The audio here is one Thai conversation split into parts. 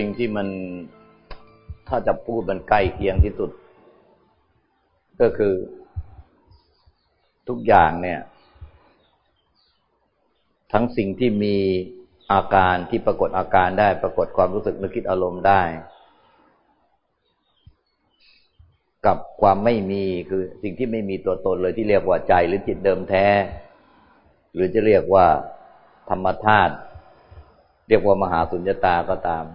สิ่งที่มันถ้าจะพูดมันใกล้เคียงที่สุด ก็คือทุกอย่างเนี่ย ทั้งสิ่งที่มีอาการที่ปรากฏอาการได้ ปรากฏความรู้สึกนึกคิดอารมณ์ได้ กับความไม่มีคือสิ่งที่ไม่มีตัวตนเลยที่เรียกว่าใจหรือจิตเดิมแท้ หรือจะเรียกว่าธรรมธาตุเรียกว่ามหาสุญญตาก็ตาม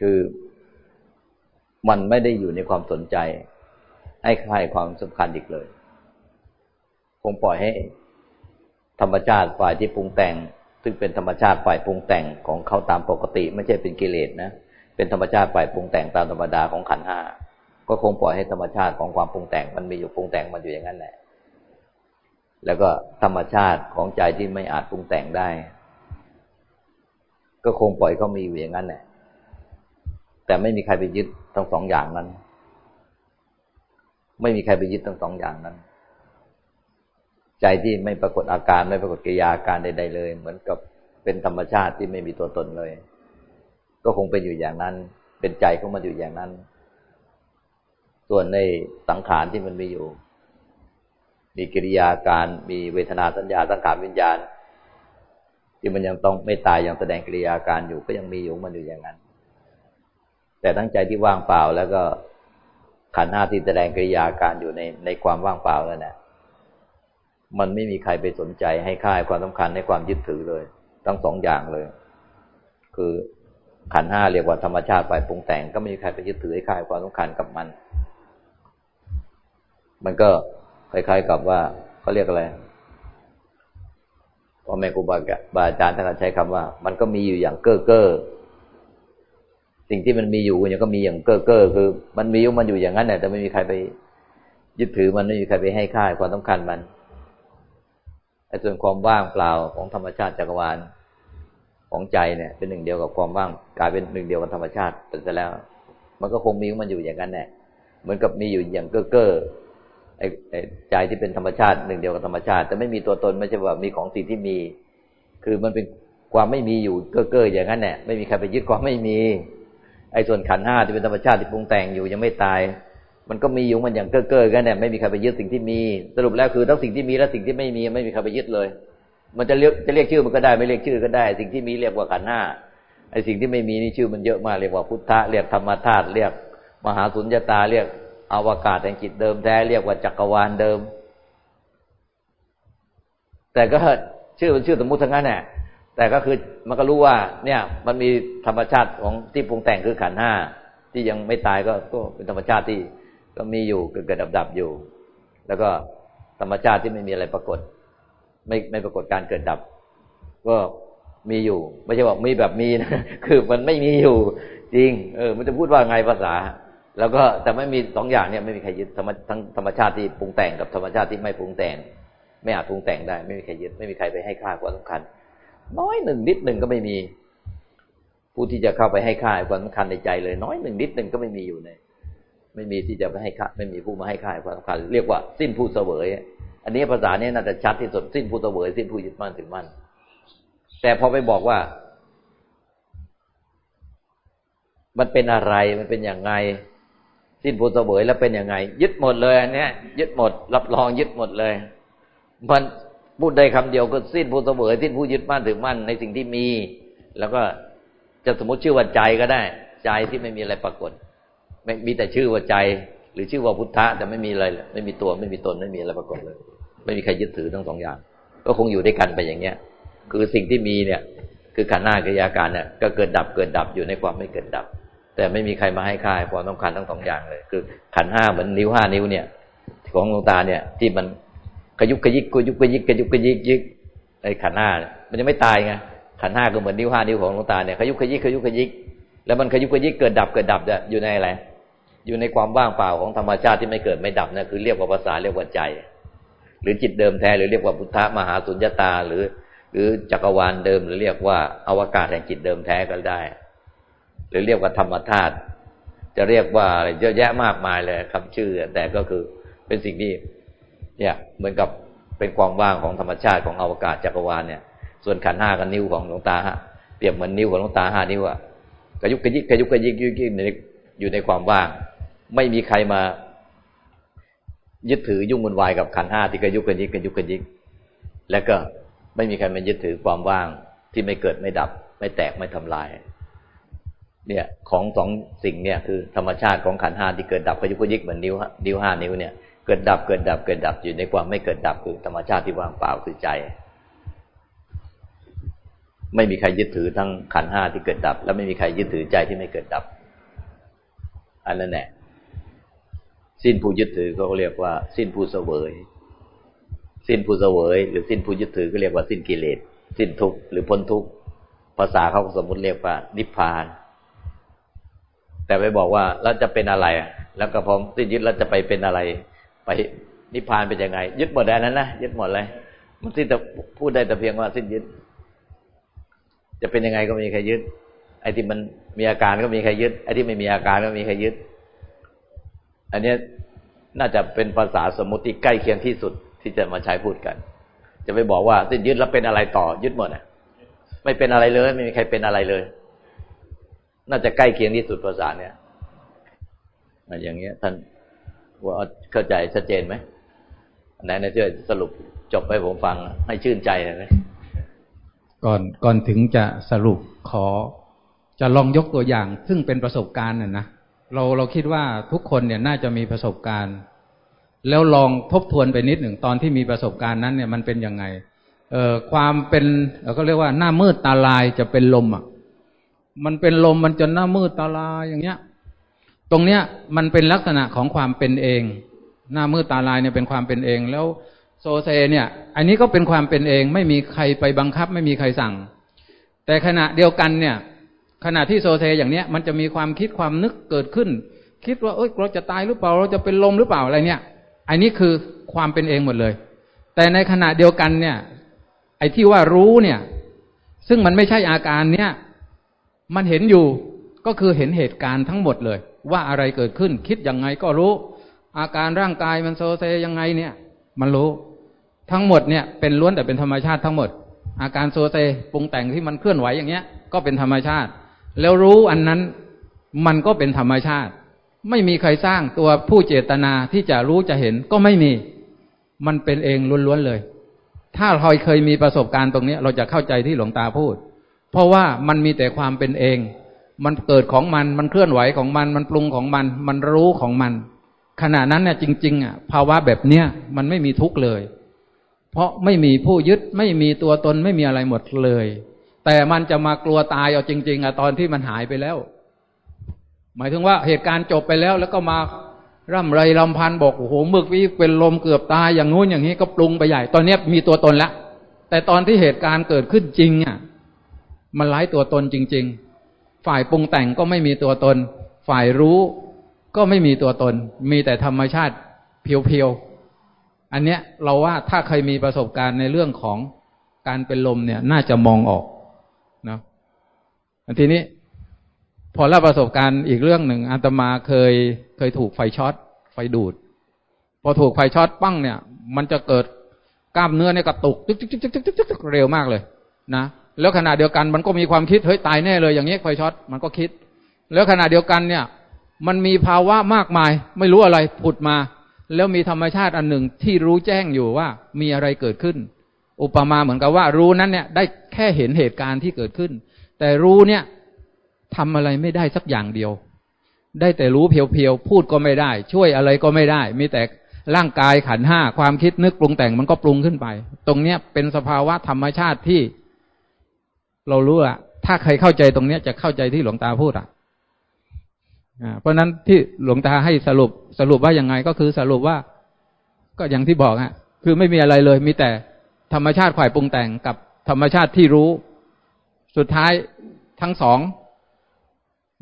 คือมันไม่ได้อยู่ในความสนใจ ให้ใครความสำคัญอีกเลย คงปล่อยให้ ธรรมชาติฝ่ายที่ปรุงแต่ง ซึ่งเป็นธรรมชาติฝ่ายปรุงแต่งของเขาตามปกติ ไม่ใช่เป็นกิเลสนะ เป็นธรรมชาติฝ่ายปรุงแต่งตามธรรมดาของขันห้าก็คงปล่อยให้ธรรมชาติของความปรุงแต่ง มันมีอยู่ปรุงแต่งมันอยู่อย่างนั้นแหละ แล้วก็ธรรมชาติของใจที่ไม่อาจปรุงแต่งได้ ก็คงปล่อยเขามีอยู่อย่างนั้นแหละ แต่ไม่มีใครไปยึดทั้งสองอย่างนั้น ไม่มีใครไปยึดทั้งสองอย่างนั้น ใจที่ไม่ปรากฏอาการไม่ปรากฏกิริยาอาการใด ๆ เลย เหมือนกับเป็นธรรมชาติที่ไม่มีตัวตนเลย ก็คงเป็นอยู่อย่างนั้น เป็นใจของมันอยู่อย่างนั้น ส่วนในสังขารที่มันมีอยู่ มีกิริยาการมีเวทนาสัญญาสังขารวิญญาณ ที่มันยังต้องไม่ตายยังแสดงกิริยาการอยู่ก็ยังมีอยู่มันอยู่อย่างนั้น แต่ตั้งใจที่ว่างเปล่าแล้วก็ขันห้าที่แสดงกิริยาการอยู่ในในความว่างเปล่าแล้วนะมันไม่มีใครไปสนใจให้ค่ายความสำคัญในความยึดถือเลยทั้งสองอย่างเลย คือขันห้าเรียกว่าธรรมชาติฝ่ายปรุงแต่งก็ไม่มีใครไปยึดถือให้ค่ายความสำคัญกับมัน มันก็คล้ายๆกับว่าเขาเรียกอะไรพ่อแม่ครูบาอาจารย์ท่านใช้คำว่า มันก็มีอยู่อย่างเก้อเก้อ สิ่งที่มันมีอยู่อย่างก็มีอย่างเก้อเก้อคือ มันมีอยู่มันอยู่อย่างนั้นแหละแต่ไม่มีใครไปยึดถือมันไม่มีใครไปให้ค่าความสำคัญมันไอ้ส่วนความว่างเปล่าของธรรมชาติจักรวาลของใจเนี่ย เป็นหนึ่งเดียวกับความว่างกลายเป็นหนึ่งเดียวกับธรรมชาติไปแล้ว มันก็คงมีมันอยู่อย่างนั้นแหละเหมือนกับมีอยู่อย่างเก้อเก้อไอ้ใจที่เป็นธรรมชาติหนึ่งเดียวกับธรรมชาติ แต่ไม่มีตัวตนไม่ใช่ว่ามีของสิ่งที่มี คือมันเป็นความไม่มีอยู่เก้อเก้ออย่างนั้นแหละไม่มีใครไปยึดความไม่มี ไอ้ส่วนขันห้าที่เป็นธรรมชาติที่ปรุงแต่งอยู่ยังไม่ตาย มันก็มีอยู่มันอย่างเก้อเก้อกันเนี่ยไม่มีใครไปยึดสิ่งที่มี สรุปแล้วคือทั้งสิ่งที่มีและสิ่งที่ไม่มีไม่มีใครไปยึดเลย มันจะเรียกจะเรียกชื่อมันก็ได้ไม่เรียกชื่อก็ได้ สิ่งที่มีเรียกว่าขันห้าไอ้สิ่งที่ไม่มีนี่ชื่อมันเยอะมากเรียกว่าพุทธะเรียกธรรมธาตุเรียก มหาสุญญตาเรียกอวกาศแห่งจิตเดิมแท้เรียกว่าจักรวาลเดิม แต่ก็ชื่อมันชื่อสมมุติทั้งนั้นแหละ แต่ก็คือมันก็รู้ว่า เนี่ย มันมีธรรมชาติของที่ปรุงแต่งคือขันห้าที่ยังไม่ตายก็ก็เป็นธรรมชาติที่ก็มีอยู่เกิดเกิดดับดับอยู่ แล้วก็ธรรมชาติที่ไม่มีอะไรปรากฏ ไม่ไม่ปรากฏการเกิดดับ ก็มีอยู่ ไม่ใช่ว่ามีแบบมีนะคือมันไม่มีอยู่จริง เออ มันจะพูดว่าไงภาษา แล้วก็แต่ไม่มีสองอย่างเนี่ยไม่มีใครยึดธรรมทั้งธรรมชาติที่ปรุงแต่งกับธรรมชาติที่ไม่ปรุงแต่ง ไม่อาจปรุงแต่งได้ ไม่มีใครยึดไม่มีใครไปให้ค่าความสำคัญ น้อยหนึ่งนิดหนึ่งก็ไม่มี ผู้ที่จะเข้าไปให้ค่าความสำคัญในใจเลย น้อยหนึ่งนิดหนึ่งก็ไม่มีอยู่ในไม่มีที่จะไปให้ค่าไม่มีผู้มาให้ค่าความสำคัญ เรียกว่าสิ้นผู้เสวย อันนี้ภาษาเนี้น่าจะชัดที่สุดสิ้นผู้เสวย สิ้นผู้ยึดมั่นถึงมั่นแต่พอไปบอกว่า มันเป็นอะไรมันเป็นอย่างไง สิ้นผู้เสวยแล้วเป็นอยังไง ยึดหมดเลยอันเนี้ย ยึดหมด รับรองยึดหมดเลย มัน พูดได้คำเดียวก็สิ้นผู้เสวยสิ้นผู้ยึดมั่นถึงมั่นในสิ่งที่มี แล้วก็จะสมมติชื่อว่าใจก็ได้ ใจที่ไม่มีอะไรปรากฏ ไม่มีแต่ชื่อว่าใจ หรือชื่อว่าพุทธะแต่ไม่มีอะไรไม่มีตัวไม่มีตนไม่มีอะไรปรากฏเลย ไม่มีใครยึดถือทั้งสองอย่าง ก็คงอยู่ด้วยกันไปอย่างเงี้ย คือสิ่งที่มีเนี่ย คือขันธ์หน้ากิริยาการเนี่ยก็เกิดดับเกิดดับอยู่ในความไม่เกิดดับ แต่ไม่มีใครมาให้ค่ายความสำคัญทั้งสองอย่างเลย คือขันห้าเหมือนนิ้วห้านิ้วเนี่ย ของหลวงตาเนี่ยที่มัน กระยุกกระยิกกระยุกกระยิกกระยุกกระยิกยิกไอ้ขันห้ามันยังไม่ตายไงขันห้าก็เหมือนนิ้วห้านิ้วของหลวงตาเนี่ยขยุกขยิกขยุกขยิกแล้วมันขยุกขยิกเกิดดับเกิดดับอยู่ในอะไรอยู่ในความว่างเปล่าของธรรมชาติที่ไม่เกิดไม่ดับนะคือเรียกว่าภาษาเรียกว่าใจ หรือจิตเดิมแท้หรือเรียกว่าพุทธมหาสุญญตาหรือ หรือจักรวาลเดิม หรือเรียกว่าอวกาศแห่งจิตเดิมแท้ก็ได้ หรือเรียกว่าธรรมธาตุจะเรียกว่าอะไรเยอะแยะมากมายเลยคำชื่อแต่ก็คือเป็นสิ่งที่ เนี่ย เหมือนกับเป็นความว่างของธรรมชาติของอวกาศจักรวาลเนี่ย ส่วนขันห้ากับนิ้วของหลวงตาฮะเปรียบเหมือนนิ้วของหลวงตาห้านิ้วอะกระยุกกระยิกกระยุกกระยิกยุกยิกอยู่ในความว่าง ไม่มีใครมา ยึดถือยุ่งวุ่นวายกับขันห้าที่กระยุกกระยิกกระยุกกระยิก แล้วก็ไม่มีใครมายึดถือความว่างที่ไม่เกิดไม่ดับ ไม่แตกไม่ทำลาย เนี่ยของสองสิ่งเนี่ยคือธรรมชาติของขันห้าที่เกิดดับกระยุกกระยิกเหมือนนิ้วนิ้วห้านิ้วเนี่ย เกิดดับเกิดดับเกิดดับอยู่ในความไม่เกิดดับคือธรรมชาติที่ว่างเปล่าคือใจ ไม่มีใครยึดถือทั้งขันห้าที่เกิดดับ แล้วไม่มีใครยึดถือใจที่ไม่เกิดดับ อันนั้นแหละสิ้นผู้ยึดถือเขาเรียกว่า สิ้นผู้เสวย สิ้นผู้เสวย หรือสิ้นผู้ยึดถือก็เรียกว่าสิ้นกิเลสสิ้นทุกข์หรือพ้นทุกข์ภาษาเขาสมมติเรียกว่า นิพพาน แต่ไปบอกว่าแล้วจะเป็นอะไร แล้วก็พอสิ้นยึดแล้วจะไปเป็นอะไร ไปนิพพานเป็นยังไง ยึดหมดแล้วนั้นนะยึดหมดเลยมันสิ้นแต่พูดได้แต่เพียงว่าสิ้นยึด จะเป็นยังไงก็มีใครยึด ไอ้ที่มันมีอาการก็มีใครยึดไอ้ที่ไม่มีอาการก็มีใครยึด อันนี้น่าจะเป็นภาษาสมมติใกล้เคียงที่สุดที่จะมาใช้พูดกัน จะไปบอกว่าสิ้นยึดแล้วเป็นอะไรต่อ ยึดหมดอะ ไม่เป็นอะไรเลย ไม่มีใครเป็นอะไรเลย น่าจะใกล้เคียงที่สุดภาษาเนี้ยอย่างเงี้ยท่าน ว่าเข้าใจชัดเจนไหมไหนนะช่วยสรุปจบไปผมฟังให้ชื่นใจเลยนะ ก่อนก่อนถึงจะสรุปขอ จะลองยกตัวอย่าง ซึ่งเป็นประสบการณ์น่ะนะเราเราคิดว่าทุกคนเนี่ยน่าจะมีประสบการณ์ แล้วลองทบทวนไปนิดหนึ่งตอนที่มีประสบการณ์นั้นเนี่ยมันเป็นยังไงเอ่อความเป็นเราก็เรียกว่าหน้ามืดตาลายจะเป็นลมอะมันเป็นลมมันจนหน้ามืดตาลายอย่างเงี้ย ตรงเนี้ยมันเป็นลักษณะของความเป็นเอง หน้ามืดตาลายเนี่ยเป็นความเป็นเอง แล้วโซเซเนี่ย อันนี้ก็เป็นความเป็นเอง ไม่มีใครไปบังคับ ไม่มีใครสั่ง แต่ขณะเดียวกันเนี่ย ขณะที่โซเซอย่างเนี้ยมันจะมีความคิดความนึกเกิดขึ้น คิดว่าเอ้ยเราจะตายหรือเปล่าเราจะเป็นลมหรือเปล่าอะไรเนี่ย อันนี้คือความเป็นเองหมดเลย แต่ในขณะเดียวกันเนี่ย ไอ้ที่ว่ารู้เนี่ย ซึ่งมันไม่ใช่อาการเนี่ย มันเห็นอยู่ก็คือเห็นเหตุการณ์ทั้งหมดเลย ว่าอะไรเกิดขึ้น คิดยังไงก็รู้ อาการร่างกายมันโซเซยังไงเนี่ย มันรู้ ทั้งหมดเนี่ยเป็นล้วนแต่เป็นธรรมชาติทั้งหมด อาการโซเซปรุงแต่งที่มันเคลื่อนไหวอย่างเงี้ย ก็เป็นธรรมชาติ แล้วรู้อันนั้นมันก็เป็นธรรมชาติ ไม่มีใครสร้างตัวผู้เจตนาที่จะรู้จะเห็นก็ไม่มีมันเป็นเองล้วนๆเลย ถ้าเราเคยมีประสบการณ์ตรงนี้ เราจะเข้าใจที่หลวงตาพูด เพราะว่ามันมีแต่ความเป็นเอง มันเกิดของมัน มันเคลื่อนไหวของมัน มันปรุงของมัน มันรู้ของมัน ขณะนั้นเนี่ยจริง ๆ อะ ภาวะแบบเนี้ยมันไม่มีทุกข์เลย เพราะไม่มีผู้ยึดไม่มีตัวตนไม่มีอะไรหมดเลย แต่มันจะมากลัวตายเอาจริง ๆอะตอนที่มันหายไปแล้ว หมายถึงว่าเหตุการณ์จบไปแล้วแล้วก็มาร่ำไรลำพันบอกโอ้โหเมื่อกี้เป็นลมเกือบตายอย่างงู้นอย่างนี้ก็ปรุงไปใหญ่ ตอนนี้มีตัวตนแล้วแต่ตอนที่เหตุการณ์เกิดขึ้นจริงอะมันไร้ตัวตนจริง ๆ ฝ่ายปรุงแต่งก็ไม่มีตัวตน ฝ่ายรู้ก็ไม่มีตัวตน มีแต่ธรรมชาติเพียวๆ อันเนี้ยเราว่าถ้าเคยมีประสบการณ์ในเรื่องของการเป็นลมเนี่ย น่าจะมองออกนะทีนี้ พอเล่าประสบการณ์อีกเรื่องหนึ่งอาตมาเคยเคยถูกไฟช็อต ไฟดูด พอถูกไฟช็อตปั้งเนี่ย มันจะเกิดกล้ามเนื้อในกระตุกจึ๊กจึ๊กจึ๊กจึ๊กจึ๊กเร็วมากเลย นะ แล้วขณะเดียวกันมันก็มีความคิดเฮ้ยตายแน่เลยอย่างนี้ไฟช็อตมันก็คิด แล้วขณะเดียวกันเนี่ย มันมีภาวะมากมาย ไม่รู้อะไรผุดมา แล้วมีธรรมชาติอันหนึ่งที่รู้แจ้งอยู่ว่ามีอะไรเกิดขึ้น อุปมาเหมือนกับว่ารู้นั้นเนี่ยได้แค่เห็นเหตุการณ์ที่เกิดขึ้น แต่รู้เนี่ยทำอะไรไม่ได้สักอย่างเดียว ได้แต่รู้เพียวๆพูดก็ไม่ได้ ช่วยอะไรก็ไม่ได้ มีแต่ร่างกายขันห้าความคิดนึกปรุงแต่งมันก็ปรุงขึ้นไป ตรงเนี้ยเป็นสภาวะธรรมชาติที่ เรารู้อะถ้าใครเข้าใจตรงเนี้ยจะเข้าใจที่หลวงตาพูดอะเพราะนั้นที่หลวงตาให้สรุปสรุปว่ายังไงก็คือสรุปว่า ก็อย่างที่บอกฮะ คือไม่มีอะไรเลย มีแต่ธรรมชาติฝ่ายปรุงแต่งกับธรรมชาติที่รู้ สุดท้ายทั้งสอง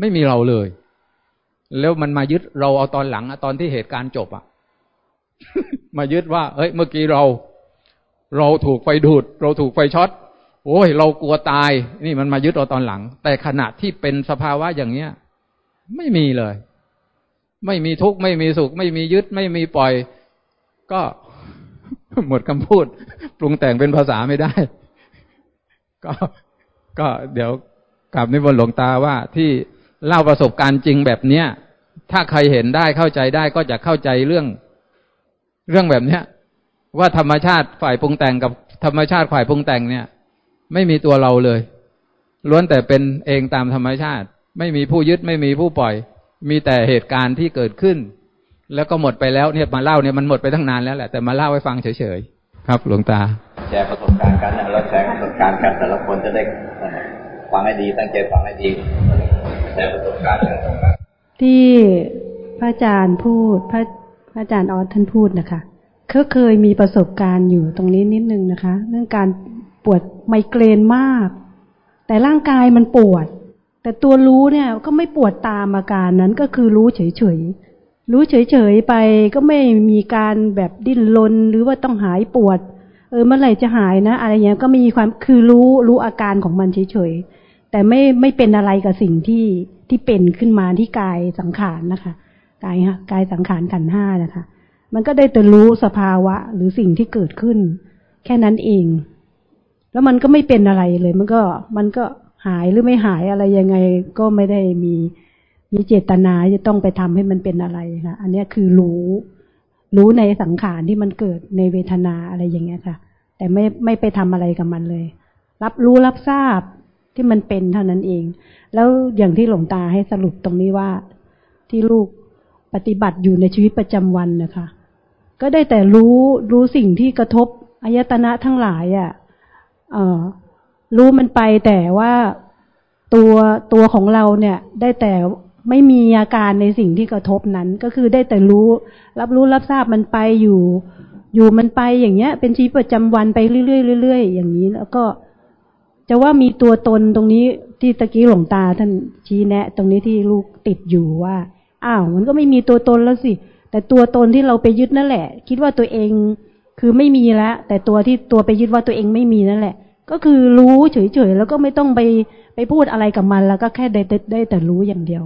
ไม่มีเราเลย แล้วมันมายึดเราเอาตอนหลังอตอนที่เหตุการณ์จบอะมายึดว่า เอ้ย เมื่อกี้เรา เราถูกไฟดูด เราถูกไฟช็อต โอ้ยเรากลัวตาย นี่มันมายึดเราตอนหลัง แต่ขณะที่เป็นสภาวะอย่างเนี้ย ไม่มีเลย ไม่มีทุกข์ไม่มีสุข ไม่มียึดไม่มีปล่อย ก็หมดคำพูด ปรุงแต่งเป็นภาษาไม่ได้ ก็ก็เดี๋ยวกลับนิมนต์หลวงตาว่าที่เล่าประสบการณ์จริงแบบเนี้ยถ้าใครเห็นได้เข้าใจได้ก็จะเข้าใจเรื่อง เรื่องแบบเนี้ย ว่าธรรมชาติฝ่ายปรุงแต่งกับธรรมชาติฝ่ายปรุงแต่งเนี่ย ไม่มีตัวเราเลย ล้วนแต่เป็นเองตามธรรมชาติ ไม่มีผู้ยึดไม่มีผู้ปล่อย มีแต่เหตุการณ์ที่เกิดขึ้น แล้วก็หมดไปแล้วเนี่ยมาเล่าเนี่ยมันหมดไปตั้งนานแล้วแหละแต่มาเล่าให้ฟังเฉยๆครับ หลวงตา แชร์ประสบการณ์กันนะแล้วแชร์ประสบการณ์กันแต่ละคนจะได้ฟังให้ดีตั้งใจฟังให้ดีแชร์ประสบการณ์กันที่พระอาจารย์พูดพระพระอาจารย์ออสท่านพูดนะคะเขาเคยมีประสบการณ์อยู่ตรงนี้นิดนึงนะคะ เรื่องการ ปวดไมเกรนมาก แต่ร่างกายมันปวด แต่ตัวรู้เนี่ยก็ไม่ปวดตามอาการนั้นก็คือรู้เฉยๆ รู้เฉยๆไปก็ไม่มีการแบบดิ้นรนหรือว่าต้องหายปวด เออเมื่อไหร่จะหายนะ อะไรเงี้ยก็มีความคือรู้รู้อาการของมันเฉยๆ แต่ไม่ไม่เป็นอะไรกับสิ่งที่ที่เป็นขึ้นมาที่กายสังขารนะคะกายฮะกายสังขารขันห้านะคะ มันก็ได้แต่รู้สภาวะหรือสิ่งที่เกิดขึ้น แค่นั้นเอง แล้วมันก็ไม่เป็นอะไรเลย มันก็มันก็หายหรือไม่หายอะไรยังไงก็ไม่ได้มีมีเจตนาจะต้องไปทำให้มันเป็นอะไรค่ะอันนี้คือรู้ รู้ในสังขารที่มันเกิดในเวทนาอะไรอย่างเงี้ยค่ะ แต่ไม่ไม่ไปทำอะไรกับมันเลย รับรู้รับทราบที่มันเป็นเท่านั้นเอง แล้วอย่างที่หลวงตาให้สรุปตรงนี้ว่า ที่ลูกปฏิบัติอยู่ในชีวิตประจำวันนะคะ ก็ได้แต่รู้รู้สิ่งที่กระทบอายตนะทั้งหลายอะ่ะ เออรู้มันไปแต่ว่าตัวตัวของเราเนี่ย ได้แต่ไม่มีอาการในสิ่งที่กระทบนั้น ก็คือได้แต่รู้ รับรู้รับทราบมันไปอยู่ อยู่มันไปอย่างเงี้ย เป็นชีวิตประจำวันไปเรื่อยๆเรื่อยๆอย่างนี้ แล้วก็ จะว่ามีตัวตนตรงนี้ที่ตะกี้หลวงตาท่านชี้แนะ ตรงนี้ที่ลูกติดอยู่ว่า อ้าว มันก็ไม่มีตัวตนแล้วสิแต่ตัวตนที่เราไปยึดนั่นแหละ คิดว่าตัวเอง คือไม่มีแล้วแต่ตัวที่ตัวไปยึดว่าตัวเองไม่มีนั่นแหละ ก็คือรู้เฉยๆแล้วก็ไม่ต้องไปไปพูดอะไรกับมัน แล้วก็แค่ได้ได้แต่รู้อย่างเดียว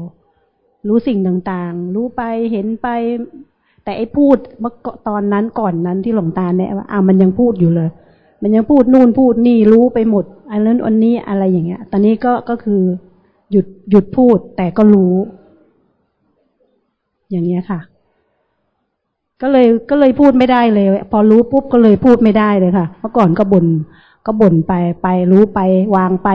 รู้สิ่งต่างๆ รู้ไปเห็นไป แต่ไอ้พูดเมื่อตอนนั้นก่อนนั้นที่หลวงตาเนี่ยว่าอ่ามันยังพูดอยู่เลย มันยังพูดนู่นพูดนี่รู้ไปหมดอันนั้นอันนี้อะไรอย่างเงี้ย ตอนนี้ก็ก็คือหยุดหยุดพูดแต่ก็รู้ อย่างเงี้ยค่ะ ก็เลยก็เลยพูดไม่ได้เลย พอรู้ปุ๊บก็เลยพูดไม่ได้เลยค่ะ เมื่อก่อนก็บน่นก็บ่นไปไปรู้ไปวางไป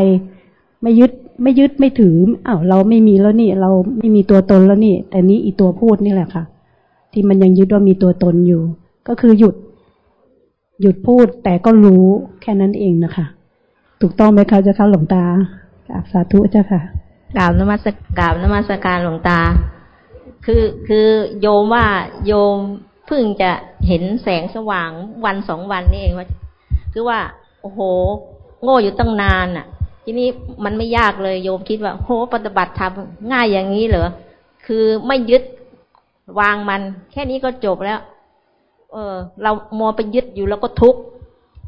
ไม่ยึดไม่ยึดไม่ถืออ้าวเราไม่มีแล้วนี่ เราไม่มีตัวตนแล้วนี่ แต่นี้อีตัวพูดนี่แหละค่ะ ที่มันยังยึดว่ามีตัวตนอยู่ ก็คือหยุด หยุดพูดแต่ก็รู้แค่นั้นเองนะคะถูกต้องไหมคะเจ้าค่ะหลวงตากราบสาธุเจ้าค่ะกราบนมัสกราบนมัสการหลวงตา คือคือโยมว่าโยม พิ่งจะเห็นแสงสว่างวันสองวันนี่เองว่า คือว่า โอ้โห โง่อยู่ตั้งนานอะ ทีนี้มันไม่ยากเลยโยมคิดว่าโหปฏิบัติทำง่ายอย่างนี้เหรอคือไม่ยึดวางมัน แค่นี้ก็จบแล้ว เออ เรามัวไปยึดอยู่แล้วก็ทุกข์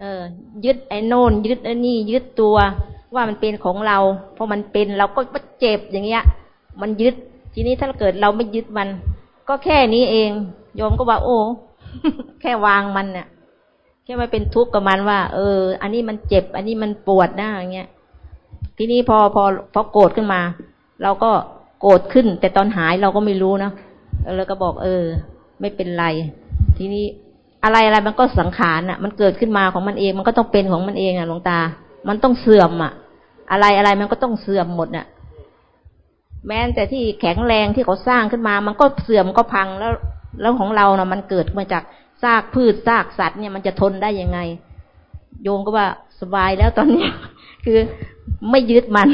เออ ยึดไอ้โน่นยึดไอ้นี่ยึดตัวว่ามันเป็นของเรา เพอมันเป็นเราก็เจ็บอย่างเงี้ย มันยึด ทีนี้ถ้าเกิดเราไม่ยึดมัน ก็แค่นี้เอง โยมก็ว่า โอ้ แค่วางมันเนี่ยแค่ไม่เป็นทุกข์กับมันว่า เออ อันนี้มันเจ็บ อันนี้มันปวดนะอย่างเงี้ย ทีนี้พอพอพอโกรธขึ้นมา เราก็โกรธขึ้น แต่ตอนหายเราก็ไม่รู้นะแล้วก็บอก เออ ไม่เป็นไร ทีนี้อะไรอะไรมันก็สังขารอะ มันเกิดขึ้นมาของมันเอง มันก็ต้องเป็นของมันเองอะหลวงตา มันต้องเสื่อมอะ อะไรอะไรมันก็ต้องเสื่อมหมดอะ แม้แต่ที่แข็งแรงที่เขาสร้างขึ้นมา มันก็เสื่อมก็พังแล้ว แล้วของเราเนาะมันเกิดมาจากซากพืชซากสัตว์เนี่ยมันจะทนได้ยังไง โยมก็ว่าสบายแล้วตอนนี้คือไม่ยึดมัน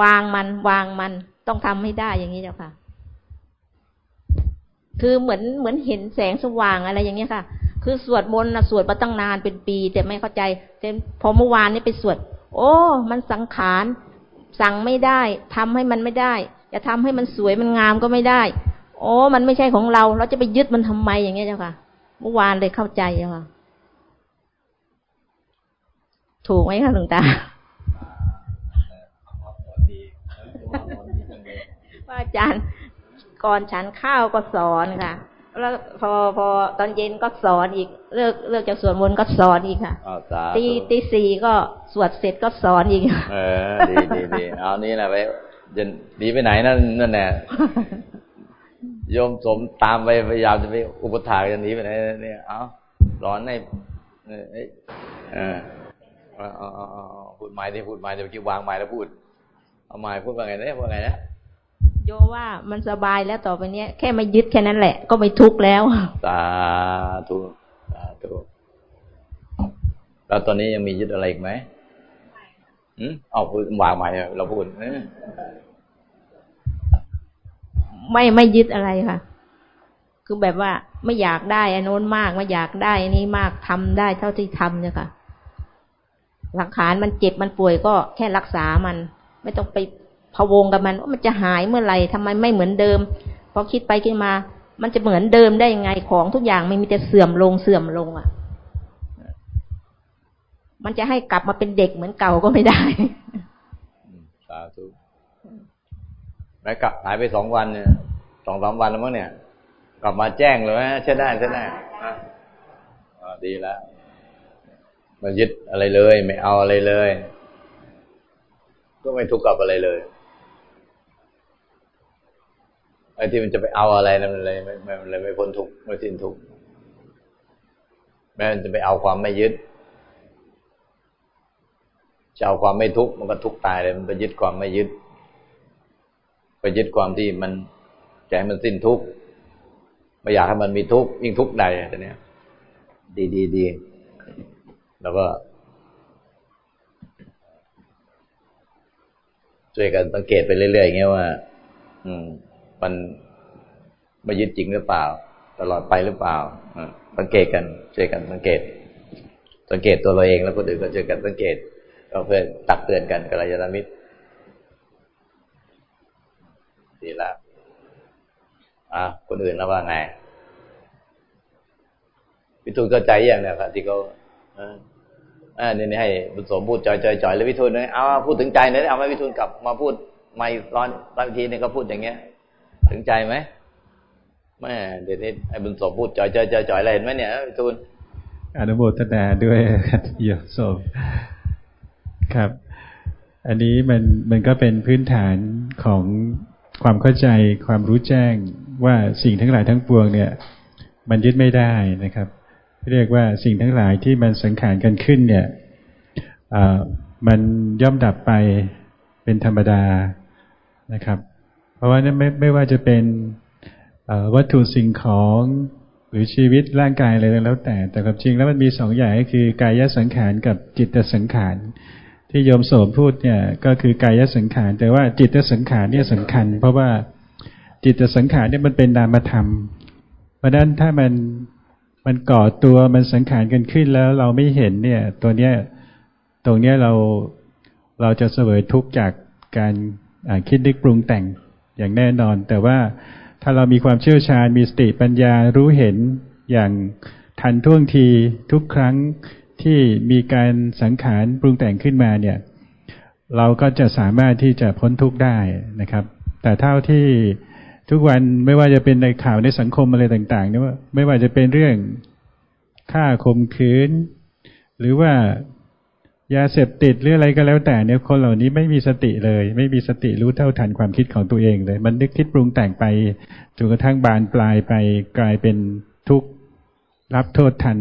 วางมัน วางมันต้องทำให้ได้อย่างนี้เจ้าค่ะ คือเหมือนเหมือนเห็นแสงสว่างอะไรอย่างเงี้ค่ะ คือสวดมนต์นะสวดมาตั้งนานเป็นปี แต่ไม่เข้าใจแต่พอเมื่อวานนี้ไปสวด โอ้ มันสังขารสั่งไม่ได้ทำให้มันไม่ได้จะทำให้มันสวยมันงามก็ไม่ได้ โอ้มันไม่ใช่ของเรา เราจะไปยึดมันทำไมอย่างเงี้ยเจ้าค่ะ เมื่อวานเลยเข้าใจเจ้าค่ะ ถูกไหมคะหลวงตาว่าอาจารย์ก่อนฉันข้าวก็สอนค่ะแล้วพอพอตอนเย็นก็สอนอีก เลิกเลิกจากสวดมนต์ก็สอนอีกค่ะอ้าวสาตีธุตีสี่ก็สวดเสร็จก็สอนอีก เออ ดีดีดีเอานี่แหละไปจะหนีไปไหนนั่นนั่นแหละ โยมสมตามไปพยายามจะไปอุปถากจะหนีไปไหนเนี่ย เอาร้อนให้เออเอ้ยเออเอาเอาเอาเอาเอาพูดไม้ที่พูดไม้เดี๋ยวเมื่อกี้วางไม้แล้วพูด เอาไม้พูดว่าไงเนี่ยว่าไงนะโยว่ามันสบายแล้วต่อไปเนี้ยแค่ไม่ยึดแค่นั้นแหละ ก็ไม่ทุกข์แล้วสาธุสาธุแล้วตอนนี้ยังมียึดอะไรอีกไหมอืมเอาพูดวางไม้เราพูดเออ ไม่ไม่ยึดอะไรค่ะ คือแบบว่าไม่อยากได้อันโน้นมากไม่อยากได้อันนี้มากทำได้เท่าที่ทำเนี่ยค่ะหลักฐานมันเจ็บมันป่วยก็แค่รักษามัน ไม่ต้องไปพะวงกับมันว่ามันจะหายเมื่อไหร่ทำไมไม่เหมือนเดิมพอคิดไปคิดมา มันจะเหมือนเดิมได้ยังไงของทุกอย่างไม่มีแต่เสื่อมลงเสื่อมลงอะ มันจะให้กลับมาเป็นเด็กเหมือนเก่าก็ไม่ได้สาธุ แม่กลับหายไปสองวันเนี่ยสองสามวันแล้วมั้งเนี่ย กลับมาแจ้งเลยนะใช่ได้ใช่ได้ดีแล้วมันยึดอะไรเลย ไม่เอาอะไรเลย ก็ไม่ทุกข์กับอะไรเลยไอ้ที่มันจะไปเอาอะไรนั่นเลยไม่ไม่เลยไม่พ้นทุกข์ไม่สิ้นทุกข์แม้มันจะไปเอาความไม่ยึดจะเอาความไม่ทุกข์มันก็ทุกข์ตายเลย มันไปยึดความไม่ยึด ไปยึดความที่มันจะให้มันสิ้นทุกข์ไม่อยากให้มันมีทุกข์ยิ่งทุกข์ใดแต่เนี้ยดีดีดีแล้วก็ช่วยกันสังเกตไปเรื่อยๆอย่างเงี้ยว่า อืม มันไม่ยึดจริงหรือเปล่า ตลอดไปหรือเปล่าอ่าสังเกตกันช่วยกันสังเกต สังเกตตัวเราเองแล้วคนอื่นก็ช่วยกันสังเกตก็เพื่อตักเตือนกันกัลยาณมิตร ดีล้วอะคนอื่นแล้วว่าไงพี่ทูนเข้าใจอย่างเนี่ยครับที่เขาเอออ่านี่นี่ให้บุญสมพูดจอยจอยจอยแล้วพี่ทูนเนี่ยเอาพูดถึงใจหน่อยเอาไหมพี่ทูนกลับมาพูดไม่ร้อนร้อนทีเนี่ยก็พูดอย่างเงี้ย ถึงใจไหมแม่เดี๋ยวนี้ไอ้บุญสมพูดจอยจอยจอยจอยอะไรเห็นไหมเนี่ยพี่ทูนอนุโมทนาด้วยครับโยมสมครับ อันนี้มันมันก็เป็นพื้นฐานของ ความเข้าใจความรู้แจ้งว่าสิ่งทั้งหลายทั้งปวงเนี่ย มันยึดไม่ได้นะครับ เรียกว่าสิ่งทั้งหลายที่มันสังขารกันขึ้นเนี่ยมันย่อมดับไปเป็นธรรมดานะครับ เพราะว่านั้นไม่ไม่ว่าจะเป็นวัตถุสิ่งของหรือชีวิตร่างกายอะไรแล้วแต่ แต่ความจริงแล้วมันมีสองอย่างก็คือกายสังขารกับจิตสังขาร ที่โยมโสมพูดเนี่ยก็คือกายสังขาร แต่ว่าจิตสังขารเนี่ยสำคัญ เพราะว่าจิตสังขารเนี่ยมันเป็นนามธรรม เพราะฉะนั้นถ้ามันมันก่อตัวมันสังขารกันขึ้นแล้วเราไม่เห็นเนี่ย ตัวเนี้ยตรงเนี้ยเราเราจะเสวยทุกข์จากการคิดนึกปรุงแต่งอย่างแน่นอน แต่ว่าถ้าเรามีความเชี่ยวชาญมีสติปัญญารู้เห็นอย่างทันท่วงทีทุกครั้ง ที่มีการสังขารปรุงแต่งขึ้นมาเนี่ย เราก็จะสามารถที่จะพ้นทุกข์ได้นะครับ แต่เท่าที่ทุกวันไม่ว่าจะเป็นในข่าวในสังคมอะไรต่างๆเนี่ยว่าไม่ว่าจะเป็นเรื่องฆ่าข่มขืน หรือว่ายาเสพติดหรืออะไรก็แล้วแต่เนี่ยคนเหล่านี้ไม่มีสติเลย ไม่มีสติรู้เท่าทันความคิดของตัวเองเลย มันนึกคิดปรุงแต่งไปจนกระทั่งบานปลายไปกลายเป็นทุกข์รับโทษทัน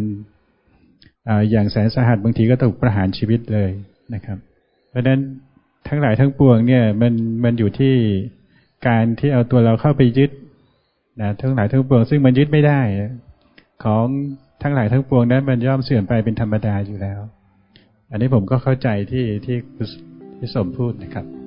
อย่างแสนสาหัสบางทีก็ถูกประหารชีวิตเลยนะครับ เพราะฉะนั้นทั้งหลายทั้งปวงเนี่ยมันมันอยู่ที่การที่เอาตัวเราเข้าไปยึดนะทั้งหลายทั้งปวงซึ่งมันยึดไม่ได้ ของทั้งหลายทั้งปวงนั้นมันย่อมเสื่อมไปเป็นธรรมดาอยู่แล้ว อันนี้ผมก็เข้าใจที่ที่ที่สมพูดนะครับ